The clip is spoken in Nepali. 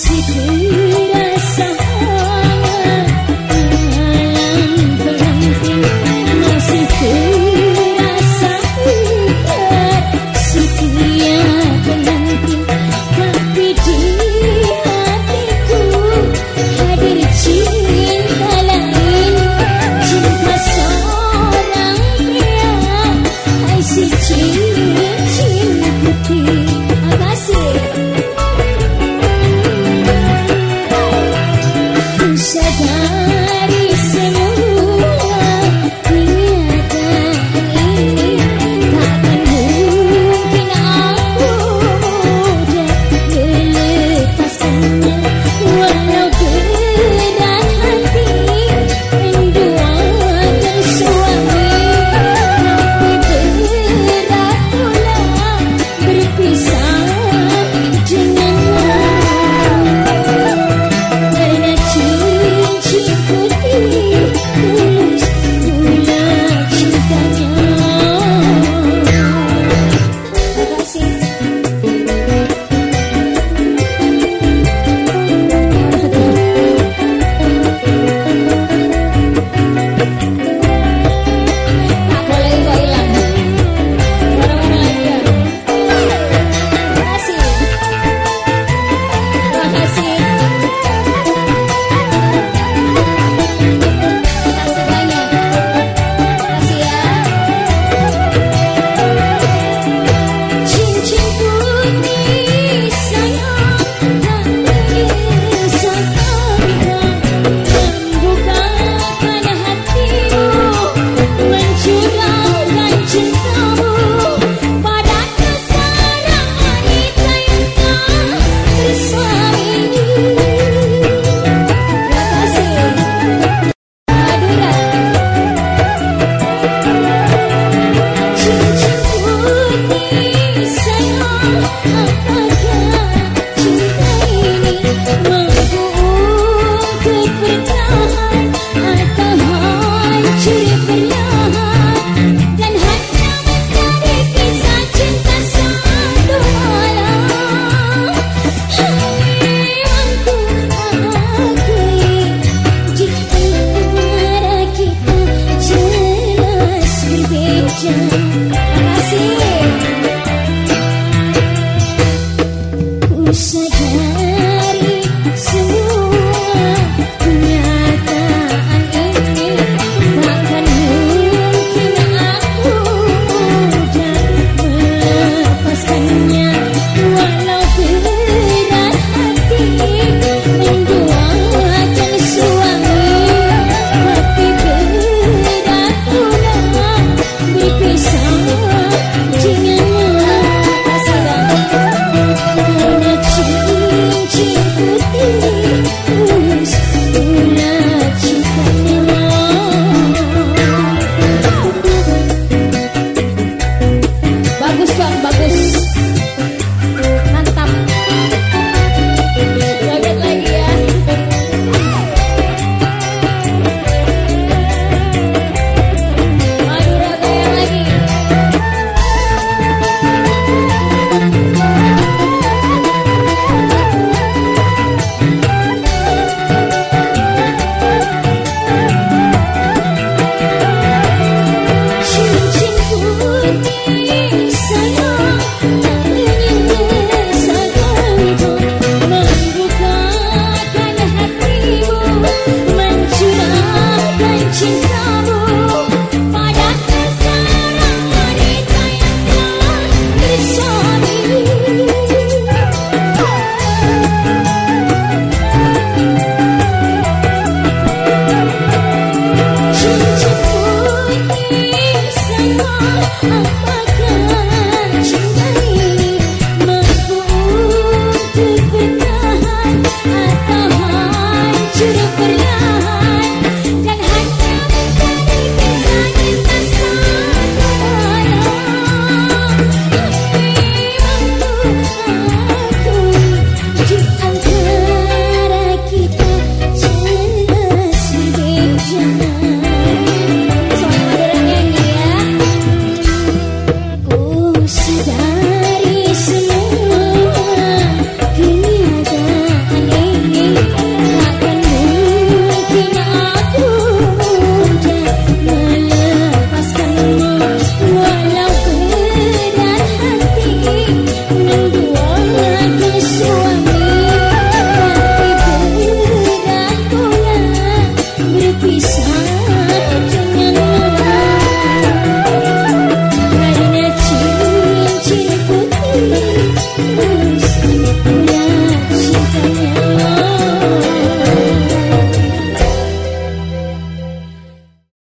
masih dirasa